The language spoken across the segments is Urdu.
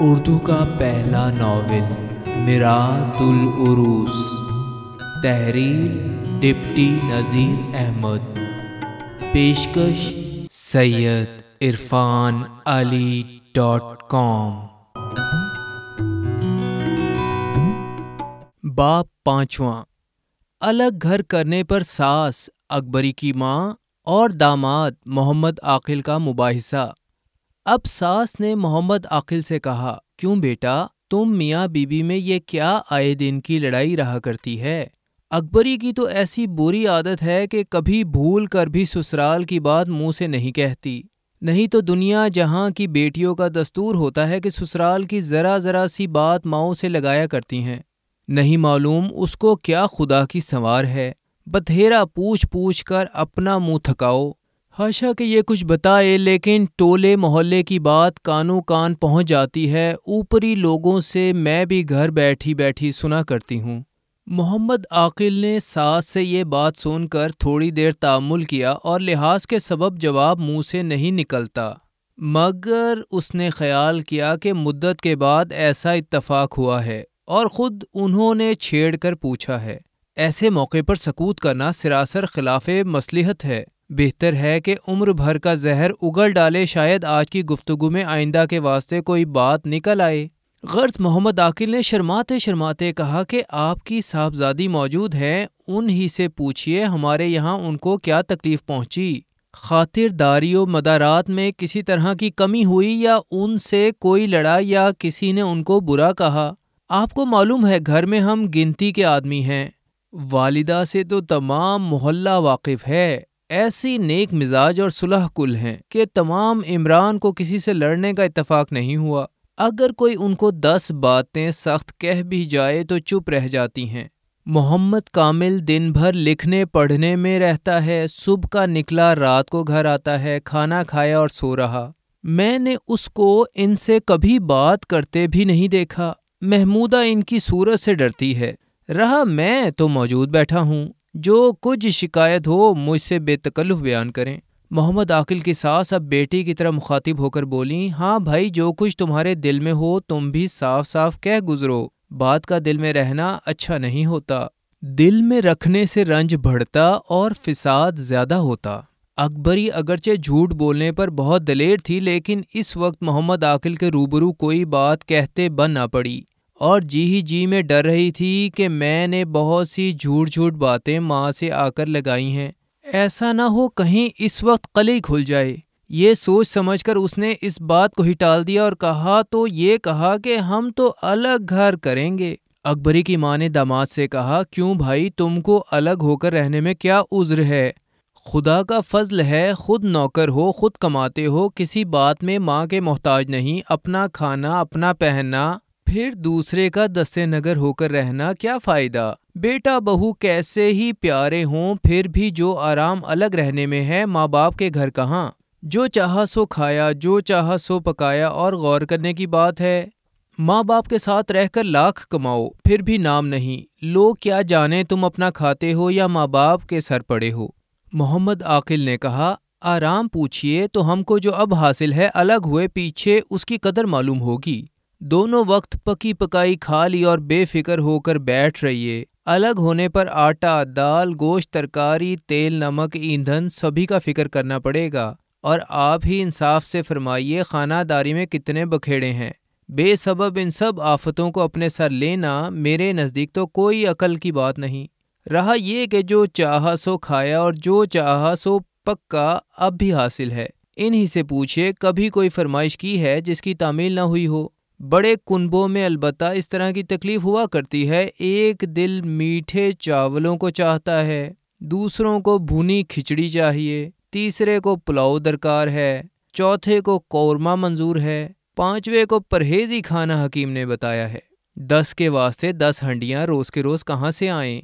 اردو کا پہلا ناول میرات العروس تحریر، ڈپٹی نذیر احمد۔ پیشکش، سید عرفان علی ڈاٹ کام۔ باپ پانچواں۔ الگ گھر کرنے پر ساس، اکبری کی ماں اور داماد، محمد عاقل کا مباحثہ۔ اب ساس نے محمد عاقل سے کہا، کیوں بیٹا، تم میاں بیوی میں یہ کیا آئے دن کی لڑائی رہا کرتی ہے؟ اکبری کی تو ایسی بری عادت ہے کہ کبھی بھول کر بھی سسرال کی بات منہ سے نہیں کہتی۔ نہیں تو دنیا جہاں کی بیٹیوں کا دستور ہوتا ہے کہ سسرال کی ذرا ذرا سی بات ماؤں سے لگایا کرتی ہیں۔ نہیں معلوم اس کو کیا خدا کی سنوار ہے۔ بتھیرا پوچھ پوچھ کر اپنا منہ تھکاؤ۔ حاشا کہ یہ کچھ بتائے لیکن ٹولے محلے کی بات کانوں کان پہنچ جاتی ہے، اوپری لوگوں سے میں بھی گھر بیٹھی بیٹھی سنا کرتی ہوں۔ محمد عاقل نے ساس سے یہ بات سن کر تھوڑی دیر تعمل کیا اور لحاظ کے سبب جواب منہ سے نہیں نکلتا۔ مگر اس نے خیال کیا کہ مدت کے بعد ایسا اتفاق ہوا ہے اور خود انہوں نے چھیڑ کر پوچھا ہے۔ ایسے موقع پر سکوت کرنا سراسر خلاف مصلحت ہے۔ بہتر ہے کہ عمر بھر کا زہر اگل ڈالے شاید آج کی گفتگو میں آئندہ کے واسطے کوئی بات نکل آئے۔ غرض محمد عاقل نے شرماتے شرماتے کہا کہ آپ کی صاحبزادی موجود ہیں، ان ہی سے پوچھیے ہمارے یہاں ان کو کیا تکلیف پہنچی۔ خاطر داری و مدارات میں کسی طرح کی کمی ہوئی یا ان سے کوئی لڑا یا کسی نے ان کو برا کہا؟ آپ کو معلوم ہے گھر میں ہم گنتی کے آدمی ہیں۔ والدہ سے تو تمام محلہ واقف ہے۔ ایسی نیک مزاج اور صلح کل ہیں کہ تمام عمران کو کسی سے لڑنے کا اتفاق نہیں ہوا۔ اگر کوئی ان کو دس باتیں سخت کہہ بھی جائے تو چپ رہ جاتی ہیں۔ محمد کامل دن بھر لکھنے پڑھنے میں رہتا ہے، صبح کا نکلا، رات کو گھر آتا ہے، کھانا کھایا اور سو رہا۔ میں نے اس کو ان سے کبھی بات کرتے بھی نہیں دیکھا۔ محمودہ ان کی صورت سے ڈرتی ہے۔ رہا میں تو موجود بیٹھا ہوں۔ جو کچھ شکایت ہو، مجھ سے بے تکلف بیان کریں۔ محمد عاقل کی ساس اب بیٹی کی طرح مخاطب ہو کر بولی ہاں بھائی، جو کچھ تمہارے دل میں ہو، تم بھی صاف صاف کہہ گزرو۔ بات کا دل میں رہنا اچھا نہیں ہوتا۔ دل میں رکھنے سے رنج بڑھتا اور فساد زیادہ ہوتا۔ اکبری اگرچہ جھوٹ بولنے پر بہت دلیر تھی، لیکن اس وقت محمد عاقل کے روبرو کوئی بات کہتے بن نہ پڑی۔ اور جی ہی جی میں ڈر رہی تھی کہ میں نے بہت سی جھوٹ جھوٹ باتیں ماں سے آ کر لگائی ہیں۔ ایسا نہ ہو کہیں اس وقت قلعی کھل جائے۔ یہ سوچ سمجھ کر اس نے اس بات کو ہی ٹال دیا اور کہا، تو یہ کہا کہ ہم تو الگ گھر کریں گے۔ اکبری کی ماں نے داماد سے کہا، کیوں بھائی، تم کو الگ ہو کر رہنے میں کیا عذر ہے؟ خدا کا فضل ہے، خود نوکر ہو، خود کماتے ہو، کسی بات میں ماں کے محتاج نہیں، اپنا کھانا، اپنا پہننا۔ پھر دوسرے کا دستے نگر ہو کر رہنا کیا فائدہ؟ بیٹا، بہو کیسے ہی پیارے ہوں، پھر بھی جو آرام الگ رہنے میں ہے، ماں باپ کے گھر کہاں؟ جو چاہا سو کھایا، جو چاہا سو پکایا، اور غور کرنے کی بات ہے۔ ماں باپ کے ساتھ رہ کر لاکھ کماؤ، پھر بھی نام نہیں۔ لوگ کیا جانے تم اپنا کھاتے ہو یا ماں باپ کے سر پڑے ہو؟ محمد عاقل نے کہا، آرام پوچھیے تو ہم کو جو اب حاصل ہے الگ ہوئے پیچھے اس کی قدر معلوم ہوگی۔ دونوں وقت پکی پکائی کھا لی اور بے فکر ہو کر بیٹھ رہیے۔ الگ ہونے پر آٹا، دال، گوشت، ترکاری، تیل، نمک، ایندھن سبھی کا فکر کرنا پڑے گا۔ اور آپ ہی انصاف سے فرمائیے خانہ داری میں کتنے بکھیڑے ہیں۔ بے سبب ان سب آفتوں کو اپنے سر لینا میرے نزدیک تو کوئی عقل کی بات نہیں۔ رہا یہ کہ جو چاہا سو کھایا اور جو چاہا سو پکا اب بھی حاصل ہے۔ انہی سے پوچھے کبھی کوئی فرمائش کی ہے جس کی تعمیل نہ ہوئی ہو؟ بڑے کنبوں میں البتہ اس طرح کی تکلیف ہوا کرتی ہے، ایک دل میٹھے چاولوں کو چاہتا ہے، دوسروں کو بھونی کھچڑی چاہیے، تیسرے کو پلاؤ درکار ہے، چوتھے کو قورمہ منظور ہے، پانچویں کو پرہیزی کھانا حکیم نے بتایا ہے۔ دس کے واسطے دس ہنڈیاں روز کے روز کہاں سے آئیں؟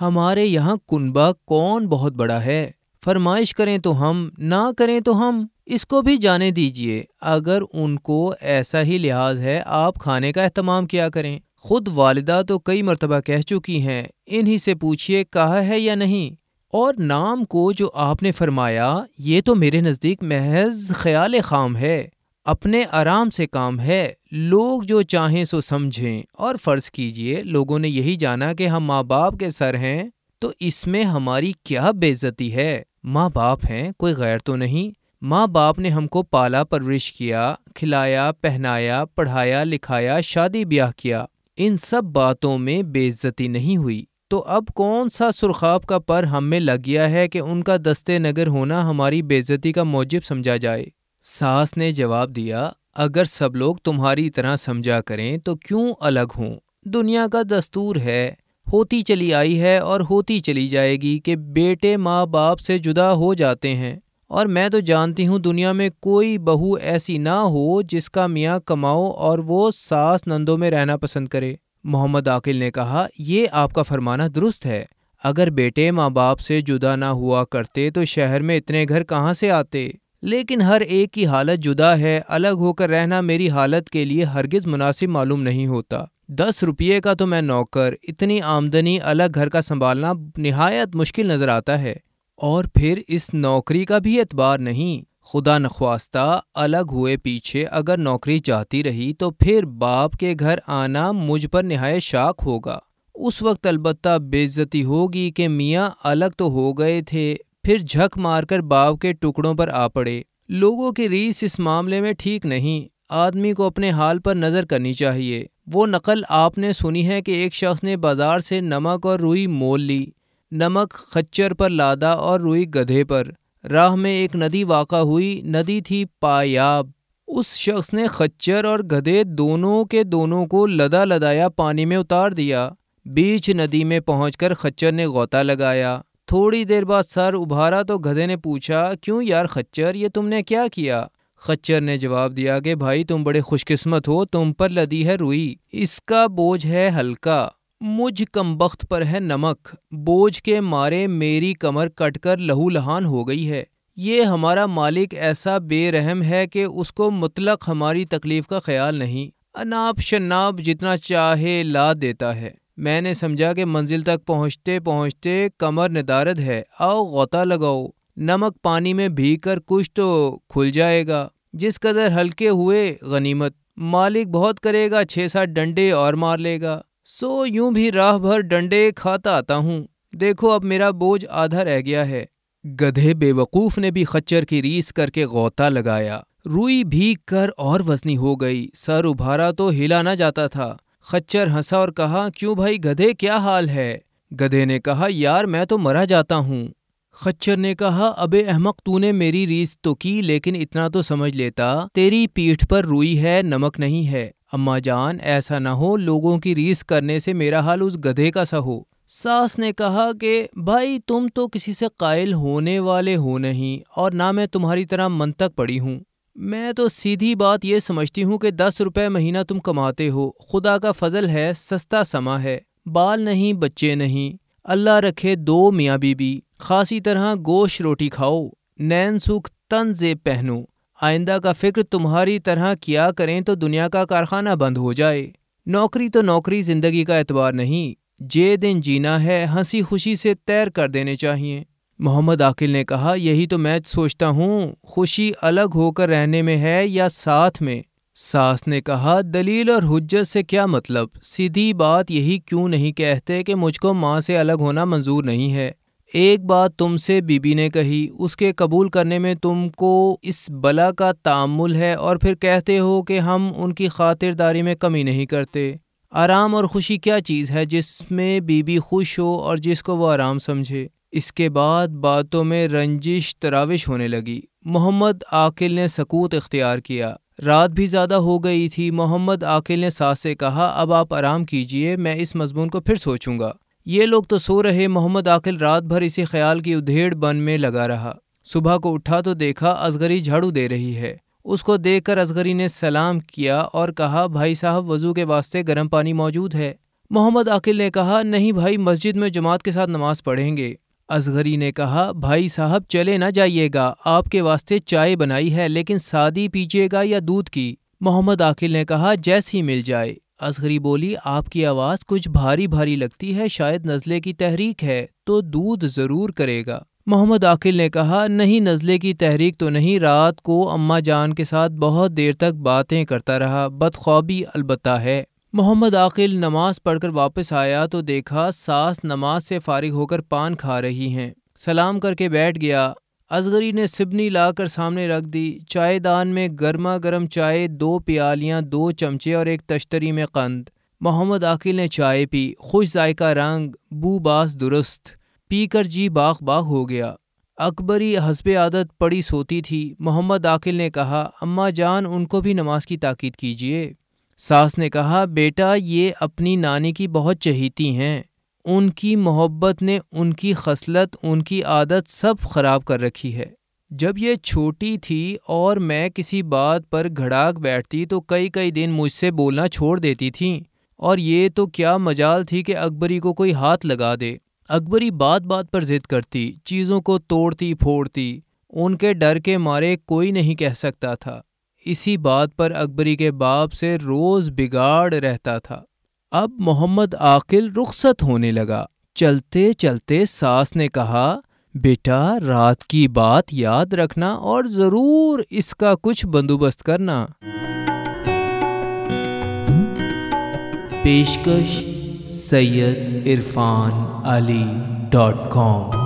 ہمارے یہاں کنبا کون بہت بڑا ہے؟ فرمائش کریں تو ہم، نہ کریں تو ہم۔ اس کو بھی جانے دیجیے اگر ان کو ایسا ہی لحاظ ہے، آپ کھانے کا اہتمام کیا کریں۔ خود والدہ تو کئی مرتبہ کہہ چکی ہیں، انہی سے پوچھیے کہا ہے یا نہیں۔ اور نام کو جو آپ نے فرمایا، یہ تو میرے نزدیک محض خیال خام ہے۔ اپنے آرام سے کام ہے۔ لوگ جو چاہیں سو سمجھیں۔ اور فرض کیجیے، لوگوں نے یہی جانا کہ ہم ماں باپ کے سر ہیں، تو اس میں ہماری کیا بے عزتی ہے؟ ماں باپ ہیں، کوئی غیر تو نہیں۔ ماں باپ نے ہم کو پالا پرورش کیا، کھلایا، پہنایا، پڑھایا، لکھایا، شادی بیاہ کیا۔ ان سب باتوں میں بے عزتی نہیں ہوئی۔ تو اب کون سا سرخاب کا پر ہم میں لگ گیا ہے کہ ان کا دستے نگر ہونا ہماری بے عزتی کا موجب سمجھا جائے؟ ساس نے جواب دیا، اگر سب لوگ تمہاری طرح سمجھا کریں تو کیوں الگ ہوں؟ دنیا کا دستور ہے۔ ہوتی چلی آئی ہے اور ہوتی چلی جائے گی کہ بیٹے ماں باپ سے جدا ہو جاتے ہیں۔ اور میں تو جانتی ہوں دنیا میں کوئی بہو ایسی نہ ہو جس کا میاں کماؤ اور وہ ساس نندوں میں رہنا پسند کرے۔ محمد عاقل نے کہا، یہ آپ کا فرمانا درست ہے۔ اگر بیٹے ماں باپ سے جدا نہ ہوا کرتے تو شہر میں اتنے گھر کہاں سے آتے؟ لیکن ہر ایک کی حالت جدا ہے، الگ ہو کر رہنا میری حالت کے لیے ہرگز مناسب معلوم نہیں ہوتا۔ دس روپیے کا تو میں نوکر، اتنی آمدنی الگ گھر کا سنبھالنا نہایت مشکل نظر آتا ہے۔ اور پھر اس نوکری کا بھی اعتبار نہیں۔ خدا نخواستہ، الگ ہوئے پیچھے اگر نوکری چاہتی رہی تو پھر باپ کے گھر آنا مجھ پر نہایت شاک ہوگا۔ اس وقت البتہ بے عزتی ہوگی کہ میاں الگ تو ہو گئے تھے، پھر جھک مار کر باپ کے ٹکڑوں پر آ پڑے۔ لوگوں کی ریس اس معاملے میں ٹھیک نہیں۔ آدمی کو اپنے حال پر نظر کرنی چاہیے۔ وہ نقل آپ نے سنی ہے کہ ایک شخص نے بازار سے نمک اور روئی مول لی۔ نمک خچر پر لادا اور روئی گدھے پر۔ راہ میں ایک ندی واقع ہوئی۔ ندی تھی پایاب۔ اس شخص نے خچر اور گدھے دونوں کے دونوں کو لدا لدایا، پانی میں اتار دیا۔ بیچ ندی میں پہنچ کر خچر نے غوطہ لگایا۔ تھوڑی دیر بعد سر ابھارا تو گدھے نے پوچھا، کیوں یار خچر؟ یہ تم نے کیا کیا؟ خچر نے جواب دیا کہ بھائی تم بڑے خوش قسمت ہو، تم پر لدی ہے روئی۔ اس کا بوجھ ہے ہلکا، مجھ کم بخت پر ہے نمک۔ بوجھ کے مارے میری کمر کٹ کر لہو لہان ہو گئی ہے۔ یہ ہمارا مالک ایسا بے رحم ہے کہ اس کو مطلق ہماری تکلیف کا خیال نہیں۔ اناپ شناب جتنا چاہے لا دیتا ہے۔ میں نے سمجھا کہ منزل تک پہنچتے پہنچتے کمر ندارد ہے۔ آؤ غوطہ لگاؤ۔ نمک پانی میں بھیگ کر کچھ تو کھل جائے گا۔ جس قدر ہلکے ہوئے غنیمت مالک بہت کرے گا، چھ سات ڈنڈے اور مار لے گا۔ سو یوں بھی راہ بھر ڈنڈے کھاتا آتا ہوں۔ دیکھو اب میرا بوجھ آدھا رہ گیا ہے۔ گدھے بے وقوف نے بھی خچر کی ریس کر کے غوطہ لگایا۔ روئی بھیگ کر اور وزنی ہو گئی۔ سر ابھارا تو ہلا نہ جاتا تھا۔ خچر ہنسا اور کہا، کیوں بھائی، گدھے کیا حال ہے؟ گدھے نے کہا، یار، میں تو مرا جاتا ہوں۔ خچر نے کہا، ابے احمق، تو نے میری ریس تو کی، لیکن اتنا تو سمجھ لیتا، تیری پیٹھ پر روئی ہے، نمک نہیں ہے۔ اما جان، ایسا نہ ہو، لوگوں کی ریس کرنے سے میرا حال اس گدھے کا سا ہو۔ ساس نے کہا کہ، بھائی، تم تو کسی سے قائل ہونے والے ہو نہیں، اور نہ میں تمہاری طرح منتق پڑی ہوں۔ میں تو سیدھی بات یہ سمجھتی ہوں کہ دس روپے مہینہ تم کماتے ہو۔ خدا کا فضل ہے، سستا سما ہے۔ بال نہیں، بچے نہیں۔ اللہ رکھے دو میاں بی بی خاصی طرح گوشت روٹی کھاؤ، نین سکھ تن زیب پہنو۔ آئندہ کا فکر تمہاری طرح کیا کریں تو دنیا کا کارخانہ بند ہو جائے۔ نوکری تو نوکری، زندگی کا اعتبار نہیں۔ جے دن جینا ہے، ہنسی خوشی سے تیر کر دینے چاہیے محمد عاقل نے کہا، یہی تو میں سوچتا ہوں، خوشی الگ ہو کر رہنے میں ہے یا ساتھ میں؟ ساس نے کہا، دلیل اور حجت سے کیا مطلب؟ سیدھی بات یہی کیوں نہیں کہتے کہ مجھ کو ماں سے الگ ہونا منظور نہیں ہے۔ ایک بات تم سے بی بی نے کہی، اس کے قبول کرنے میں تم کو اس بلا کا تعمل ہے اور پھر کہتے ہو کہ ہم ان کی خاطرداری میں کمی نہیں کرتے۔ آرام اور خوشی کیا چیز ہے جس میں بی بی خوش ہو اور جس کو وہ آرام سمجھے؟ اس کے بعد باتوں میں رنجش تراوش ہونے لگی۔ محمد عاقل نے سکوت اختیار کیا۔ رات بھی زیادہ ہو گئی تھی۔ محمد عاقل نے ساس سے کہا، اب آپ آرام کیجیے، میں اس مضمون کو پھر سوچوں گا۔ یہ لوگ تو سو رہے، محمد عاقل رات بھر اسی خیال کی ادھیڑ بن میں لگا رہا۔ صبح کو اٹھا تو دیکھا ازغری جھاڑو دے رہی ہے۔ اس کو دیکھ کر ازغری نے سلام کیا اور کہا، بھائی صاحب، وضو کے واسطے گرم پانی موجود ہے۔ محمد عاقل نے کہا، نہیں بھائی، مسجد میں جماعت کے ساتھ نماز پڑھیں گے۔ ازغری نے کہا، بھائی صاحب، چلے نہ جائیے گا۔ آپ کے واسطے چائے بنائی ہے، لیکن سادی پیجیے گا یا دودھ کی؟ محمد عاقل نے کہا، جیسی مل جائے۔ اصغری بولی، آپ کی آواز کچھ بھاری بھاری لگتی ہے، شاید نزلے کی تحریک ہے، تو دودھ ضرور کرے گا۔ محمد عاقل نے کہا، نہیں، نزلے کی تحریک تو نہیں، رات کو اماں جان کے ساتھ بہت دیر تک باتیں کرتا رہا، بدخوابی البتہ ہے۔ محمد عاقل نماز پڑھ کر واپس آیا تو دیکھا، ساس نماز سے فارغ ہو کر پان کھا رہی ہیں۔ سلام کر کے بیٹھ گیا۔ ازغری نے سبنی لا کر سامنے رکھ دی۔ چائے دان میں گرما گرم چائے، دو پیالیاں، دو چمچے اور ایک تشتری میں قند۔ محمد عاقل نے چائے پی۔ خوش ذائقہ رنگ، بو باس درست۔ پی کر جی باغ باغ ہو گیا۔ اکبری حسب عادت پڑی سوتی تھی۔ محمد عاقل نے کہا، اماں جان، ان کو بھی نماز کی تاکید کیجیے۔ ساس نے کہا، بیٹا، یہ اپنی نانی کی بہت چہیتی ہیں۔ ان کی محبت نے ان کی خصلت، ان کی عادت سب خراب کر رکھی ہے۔ جب یہ چھوٹی تھی اور میں کسی بات پر گھڑاک بیٹھتی تو کئی کئی دن مجھ سے بولنا چھوڑ دیتی تھیں۔ اور یہ تو کیا مجال تھی کہ اکبری کو کوئی ہاتھ لگا دے۔ اکبری بات بات پر ضد کرتی، چیزوں کو توڑتی، پھوڑتی۔ ان کے ڈر کے مارے کوئی نہیں کہہ سکتا تھا۔ اسی بات پر اکبری کے باپ سے روز بگاڑ رہتا تھا۔ اب محمد عاقل رخصت ہونے لگا۔ چلتے چلتے ساس نے کہا، بیٹا، رات کی بات یاد رکھنا اور ضرور اس کا کچھ بندوبست کرنا۔ پیشکش سید عرفان علی ڈاٹ کام